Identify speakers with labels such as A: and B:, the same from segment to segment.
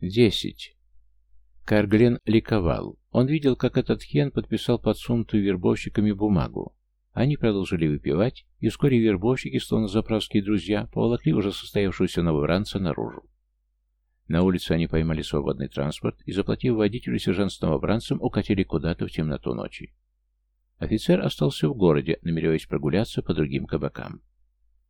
A: Десять. Карглен ликовал. Он видел, как этот хен подписал подсунутую вербовщиками бумагу. Они продолжили выпивать, и вскоре вербовщики, словно заправские друзья, поволокли уже состоявшегося новобранца наружу. На улице они поймали свободный транспорт и, заплатив водителю, сержант с новобранцем укатили куда-то в темноту ночи. Офицер остался в городе, намереваясь прогуляться по другим кабакам.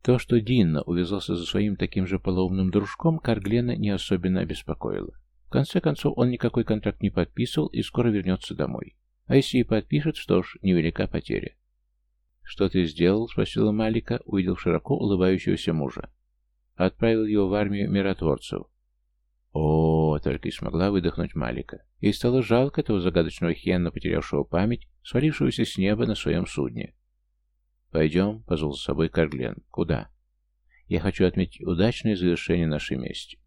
A: То, что Динна увязался за своим таким же полоумным дружком, Карглена не особенно обеспокоило. В конце концов, он никакой контракт не подписывал и скоро вернется домой. А если и подпишет, что ж, невелика потеря. «Что ты сделал?» — спросила Малика, увидев широко улыбающегося мужа. «Отправил его в армию миротворцев». О, только и смогла выдохнуть Малика. Ей стало жалко этого загадочного хена, потерявшего память, свалившегося с неба на своем судне. «Пойдем», — позвал с собой Карглен. «Куда?» «Я хочу отметить удачное завершение нашей мести».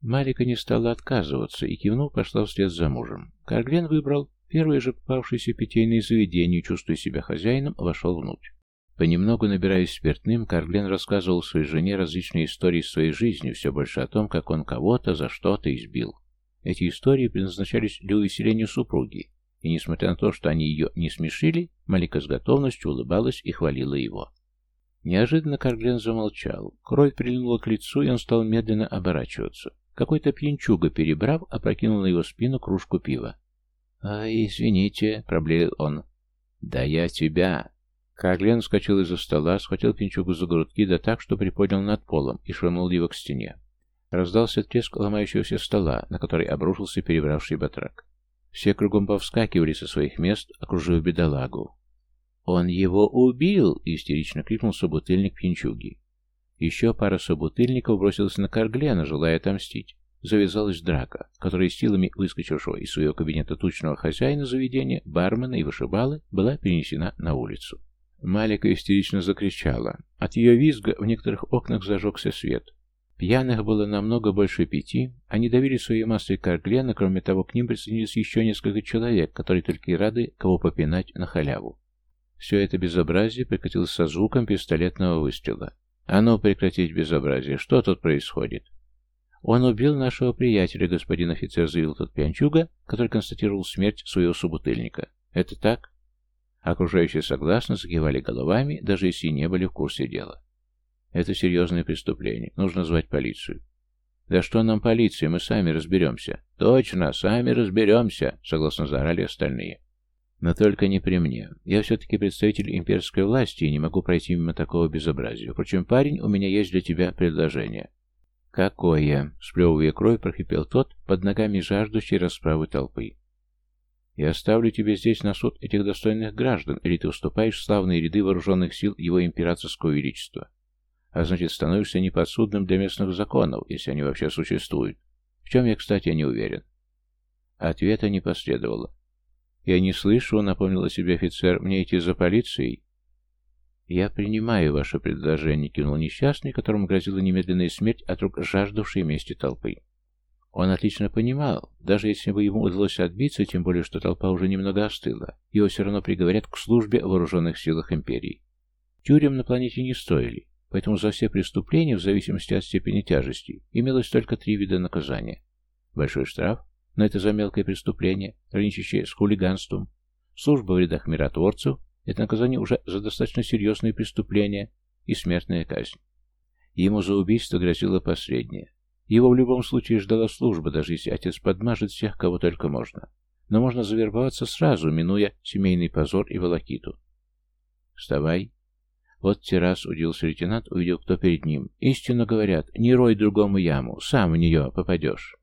A: Малика не стала отказываться и, кивнув, пошла вслед за мужем. Карглен выбрал Первое же попавшееся питейное заведение, чувствуя себя хозяином, вошел внутрь. Понемногу набираясь спиртным, Карглен рассказывал своей жене различные истории своей жизни, все больше о том, как он кого-то за что-то избил. Эти истории предназначались для увеселения супруги, и несмотря на то, что они ее не смешили, Малика с готовностью улыбалась и хвалила его. Неожиданно Карглен замолчал. Кровь прильнула к лицу, и он стал медленно оборачиваться. Какой-то пьянчуга, перебрав, опрокинул на его спину кружку пива. «Ай, извините», — проблеял он. «Да я тебя!» Каглен вскочил из-за стола, схватил пинчугу за грудки, да так, что приподнял над полом и швырнул его к стене. Раздался треск ломающегося стола, на который обрушился перебравший батрак. Все кругом повскакивали со своих мест, окружив бедолагу. «Он его убил!» — истерично крикнул собутыльник пинчуги. Еще пара собутыльников бросилась на Карглена, желая отомстить. Завязалась драка, которая силами выскочившего из своего кабинета тучного хозяина заведения, бармена и вышибалы была перенесена на улицу. Малика истерично закричала. От ее визга в некоторых окнах зажегся свет. Пьяных было намного больше пяти. Они давили своей массой Карглена, кроме того, к ним присоединились еще несколько человек, которые только и рады кого попинать на халяву. Все это безобразие прекратилось со звуком пистолетного выстрела. «А ну, прекратить безобразие! Что тут происходит?» «Он убил нашего приятеля, господин офицер», — заявил тот пьянчуга, который констатировал смерть своего собутыльника. «Это так?» Окружающие согласно закивали головами, даже если не были в курсе дела. «Это серьезное преступление. Нужно звать полицию». «Да что нам полиция? Мы сами разберемся». «Точно, сами разберемся», — согласно заорали остальные. «Но только не при мне. Я все-таки представитель имперской власти и не могу пройти мимо такого безобразия. Впрочем, парень, у меня есть для тебя предложение». «Какое?» — сплевывая кровь, прохрипел тот под ногами жаждущей расправы толпы. «Я оставлю тебе здесь на суд этих достойных граждан, или ты уступаешь в славные ряды вооруженных сил его императорского величества. А значит, становишься неподсудным для местных законов, если они вообще существуют. В чем я, кстати, не уверен». Ответа не последовало. «Я не слышу», — напомнил о себе офицер, — «мне идти за полицией?» «Я принимаю ваше предложение», — кинул несчастный, которому грозила немедленная смерть от рук жаждавшей мести толпы. Он отлично понимал, даже если бы ему удалось отбиться, тем более, что толпа уже немного остыла, его все равно приговорят к службе в вооруженных силах империи. Тюрем на планете не стоили, поэтому за все преступления, в зависимости от степени тяжести, имелось только три вида наказания. Большой штраф, но это за мелкое преступление, граничащее с хулиганством, служба в рядах миротворцев это наказание уже за достаточно серьезные преступления и смертная казнь. Ему за убийство грозило последнее. Его в любом случае ждала служба, даже если отец подмажет всех, кого только можно. Но можно завербоваться сразу, минуя семейный позор и волокиту. «Вставай!» Вот террас удивился лейтенант, увидел, кто перед ним. «Истинно говорят, не рой другому яму, сам в нее попадешь».